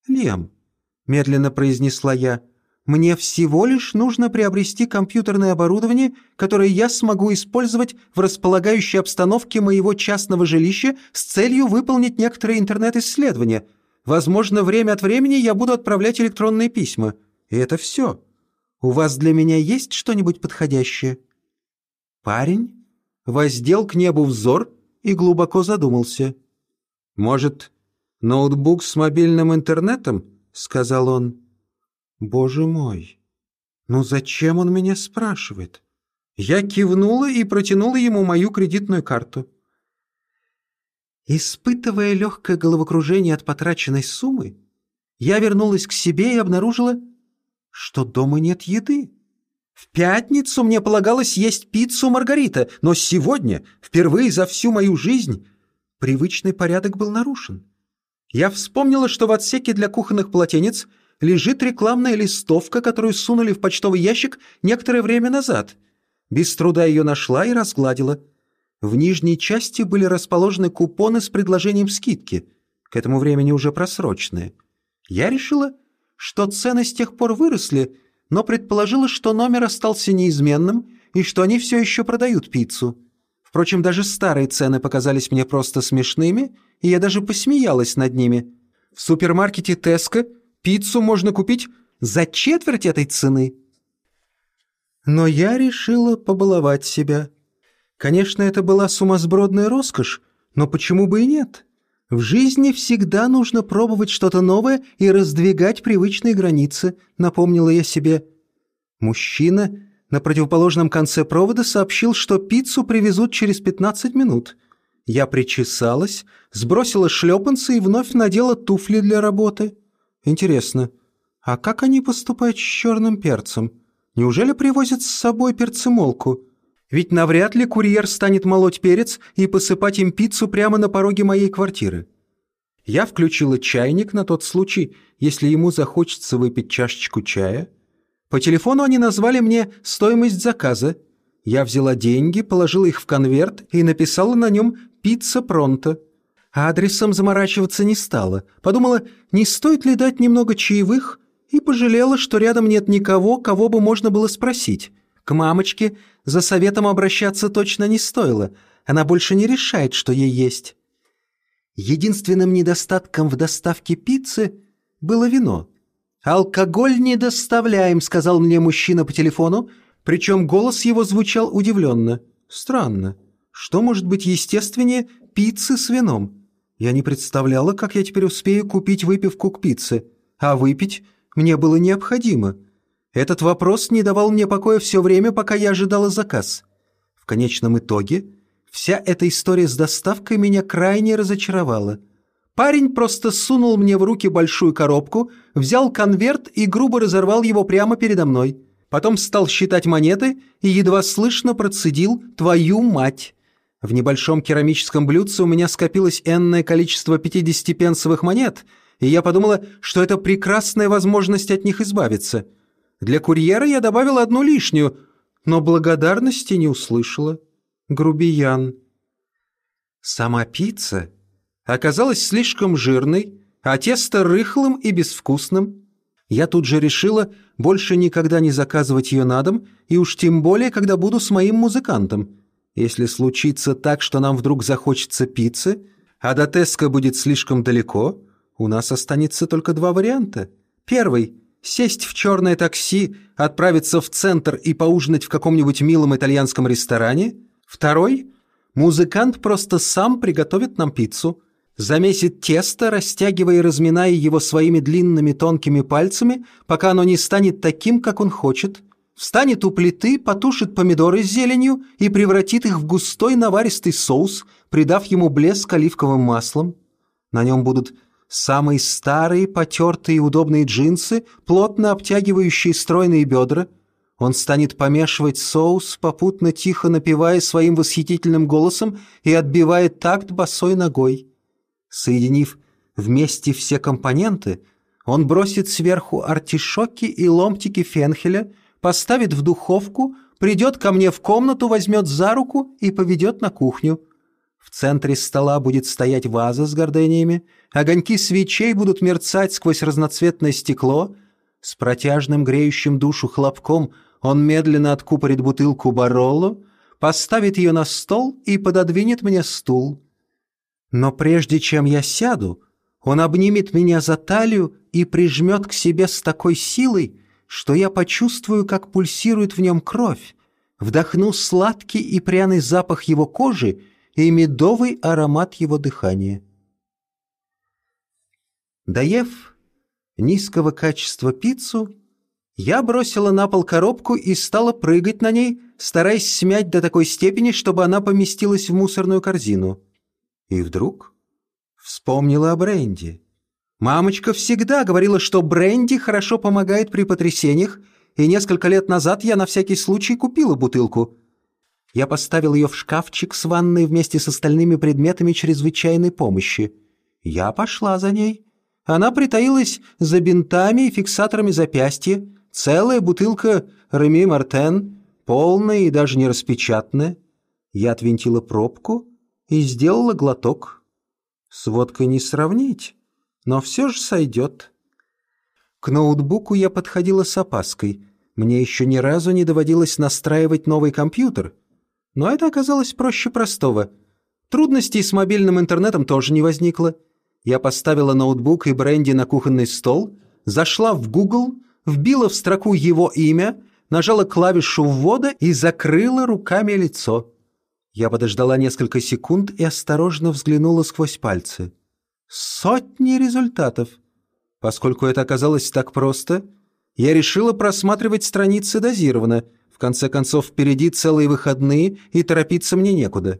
«Лем», — медленно произнесла я, — «мне всего лишь нужно приобрести компьютерное оборудование, которое я смогу использовать в располагающей обстановке моего частного жилища с целью выполнить некоторые интернет-исследования. Возможно, время от времени я буду отправлять электронные письма. И это все. У вас для меня есть что-нибудь подходящее?» Парень воздел к небу взор и глубоко задумался. «Может, ноутбук с мобильным интернетом?» — сказал он. «Боже мой! Ну зачем он меня спрашивает?» Я кивнула и протянула ему мою кредитную карту. Испытывая легкое головокружение от потраченной суммы, я вернулась к себе и обнаружила, что дома нет еды. В пятницу мне полагалось есть пиццу Маргарита, но сегодня, впервые за всю мою жизнь, привычный порядок был нарушен. Я вспомнила, что в отсеке для кухонных полотенец лежит рекламная листовка, которую сунули в почтовый ящик некоторое время назад. Без труда ее нашла и разгладила. В нижней части были расположены купоны с предложением скидки, к этому времени уже просроченные. Я решила, что цены с тех пор выросли, но предположила, что номер остался неизменным и что они все еще продают пиццу. Впрочем, даже старые цены показались мне просто смешными, и я даже посмеялась над ними. В супермаркете «Теско» пиццу можно купить за четверть этой цены. Но я решила побаловать себя. Конечно, это была сумасбродная роскошь, но почему бы и нет? В жизни всегда нужно пробовать что-то новое и раздвигать привычные границы, напомнила я себе. Мужчина на противоположном конце провода сообщил, что пиццу привезут через 15 минут. Я причесалась, сбросила шлепанцы и вновь надела туфли для работы. Интересно, а как они поступают с черным перцем? Неужели привозят с собой перцемолку? Ведь навряд ли курьер станет молоть перец и посыпать им пиццу прямо на пороге моей квартиры. Я включила чайник на тот случай, если ему захочется выпить чашечку чая. По телефону они назвали мне стоимость заказа. Я взяла деньги, положила их в конверт и написала на нем «Пицца пронто». Адресом заморачиваться не стала. Подумала, не стоит ли дать немного чаевых, и пожалела, что рядом нет никого, кого бы можно было спросить. К мамочке за советом обращаться точно не стоило. Она больше не решает, что ей есть. Единственным недостатком в доставке пиццы было вино. «Алкоголь не доставляем», — сказал мне мужчина по телефону, причем голос его звучал удивленно. «Странно. Что может быть естественнее пиццы с вином? Я не представляла, как я теперь успею купить выпивку к пицце. А выпить мне было необходимо». Этот вопрос не давал мне покоя все время, пока я ожидала заказ. В конечном итоге вся эта история с доставкой меня крайне разочаровала. Парень просто сунул мне в руки большую коробку, взял конверт и грубо разорвал его прямо передо мной. Потом стал считать монеты и едва слышно процедил «твою мать». В небольшом керамическом блюдце у меня скопилось энное количество 50-пенсовых монет, и я подумала, что это прекрасная возможность от них избавиться – для курьера я добавила одну лишнюю, но благодарности не услышала. Грубиян. Сама пицца оказалась слишком жирной, а тесто рыхлым и безвкусным. Я тут же решила больше никогда не заказывать ее на дом, и уж тем более, когда буду с моим музыкантом. Если случится так, что нам вдруг захочется пиццы, а до Теска будет слишком далеко, у нас останется только два варианта. Первый — сесть в черное такси, отправиться в центр и поужинать в каком-нибудь милом итальянском ресторане. Второй — музыкант просто сам приготовит нам пиццу, замесит тесто, растягивая и разминая его своими длинными тонкими пальцами, пока оно не станет таким, как он хочет — встанет у плиты, потушит помидоры с зеленью и превратит их в густой наваристый соус, придав ему блеск оливковым маслом. На нем будут самые старые, потертые удобные джинсы, плотно обтягивающие стройные бедра. Он станет помешивать соус, попутно тихо напевая своим восхитительным голосом и отбивая такт босой ногой. Соединив вместе все компоненты, он бросит сверху артишоки и ломтики фенхеля, поставит в духовку, придет ко мне в комнату, возьмет за руку и поведет на кухню. В центре стола будет стоять ваза с гордениями, огоньки свечей будут мерцать сквозь разноцветное стекло. С протяжным греющим душу хлопком он медленно откупорит бутылку Баролло, поставит ее на стол и пододвинет мне стул. Но прежде чем я сяду, он обнимет меня за талию и прижмет к себе с такой силой, что я почувствую, как пульсирует в нем кровь, вдохну сладкий и пряный запах его кожи и медовый аромат его дыхания. Доев низкого качества пиццу, я бросила на пол коробку и стала прыгать на ней, стараясь смять до такой степени, чтобы она поместилась в мусорную корзину. И вдруг вспомнила о бренде. Мамочка всегда говорила, что бренди хорошо помогает при потрясениях, и несколько лет назад я на всякий случай купила бутылку. Я поставил ее в шкафчик с ванной вместе с остальными предметами чрезвычайной помощи. Я пошла за ней. Она притаилась за бинтами и фиксаторами запястья, целая бутылка Реми Мартен, полная и даже не распечатанная. Я отвинтила пробку и сделала глоток. С водкой не сравнить но все же сойдет. К ноутбуку я подходила с опаской. Мне еще ни разу не доводилось настраивать новый компьютер. Но это оказалось проще простого. Трудностей с мобильным интернетом тоже не возникло. Я поставила ноутбук и бренди на кухонный стол, зашла в Google, вбила в строку его имя, нажала клавишу ввода и закрыла руками лицо. Я подождала несколько секунд и осторожно взглянула сквозь пальцы. Сотни результатов. Поскольку это оказалось так просто, я решила просматривать страницы дозированно. В конце концов, впереди целые выходные, и торопиться мне некуда.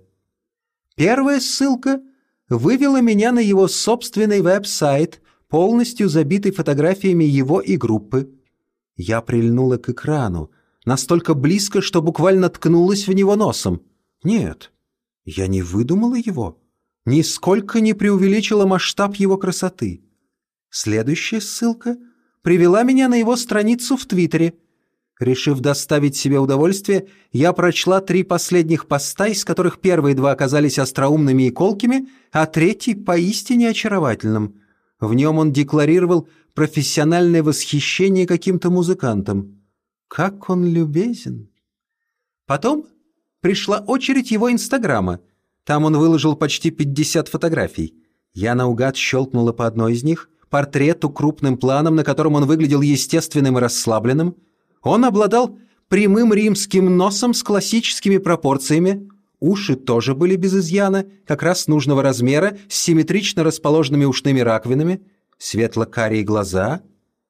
Первая ссылка вывела меня на его собственный веб-сайт, полностью забитый фотографиями его и группы. Я прильнула к экрану, настолько близко, что буквально ткнулась в него носом. Нет, я не выдумала его нисколько не преувеличила масштаб его красоты. Следующая ссылка привела меня на его страницу в Твиттере. Решив доставить себе удовольствие, я прочла три последних поста, из которых первые два оказались остроумными и колкими, а третий — поистине очаровательным. В нем он декларировал профессиональное восхищение каким-то музыкантом. Как он любезен! Потом пришла очередь его Инстаграма — там он выложил почти 50 фотографий. Я наугад щелкнула по одной из них, портрету крупным планом, на котором он выглядел естественным и расслабленным. Он обладал прямым римским носом с классическими пропорциями. Уши тоже были без изъяна, как раз нужного размера, с симметрично расположенными ушными раковинами. Светло-карие глаза.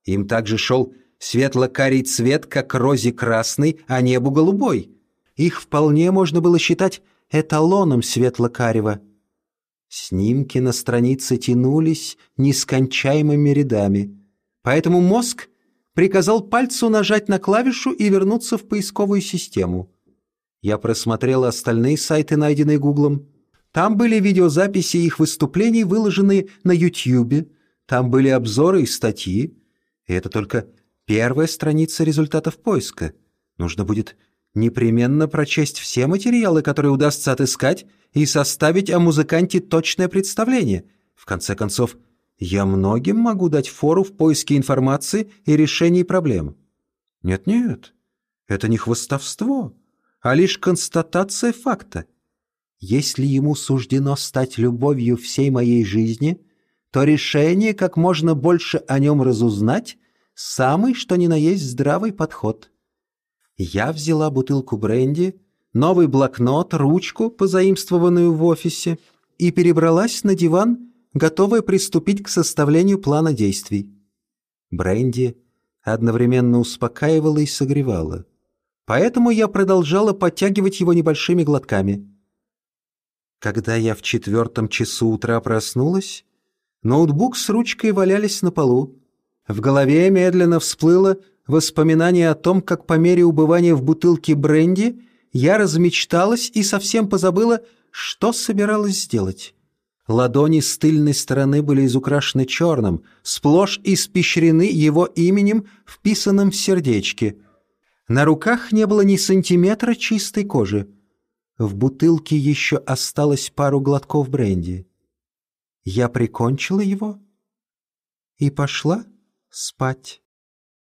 Им также шел светло-карий цвет, как розе красный, а небу голубой. Их вполне можно было считать эталоном светло-карева. Снимки на странице тянулись нескончаемыми рядами, поэтому мозг приказал пальцу нажать на клавишу и вернуться в поисковую систему. Я просмотрел остальные сайты, найденные Гуглом. Там были видеозаписи их выступлений, выложенные на Ютьюбе. Там были обзоры и статьи. И это только первая страница результатов поиска. Нужно будет непременно прочесть все материалы, которые удастся отыскать, и составить о музыканте точное представление. В конце концов, я многим могу дать фору в поиске информации и решении проблем. Нет-нет, это не хвостовство. а лишь констатация факта. Если ему суждено стать любовью всей моей жизни, то решение как можно больше о нем разузнать – самый что ни на есть здравый подход. Я взяла бутылку бренди, новый блокнот, ручку, позаимствованную в офисе, и перебралась на диван, готовая приступить к составлению плана действий. Бренди одновременно успокаивала и согревала. Поэтому я продолжала подтягивать его небольшими глотками. Когда я в четвертом часу утра проснулась, ноутбук с ручкой валялись на полу. В голове медленно всплыло воспоминание о том, как по мере убывания в бутылке бренди я размечталась и совсем позабыла, что собиралась сделать. Ладони с тыльной стороны были изукрашены черным, сплошь испещрены его именем, вписанным в сердечке. На руках не было ни сантиметра чистой кожи. В бутылке еще осталось пару глотков бренди. Я прикончила его и пошла спать.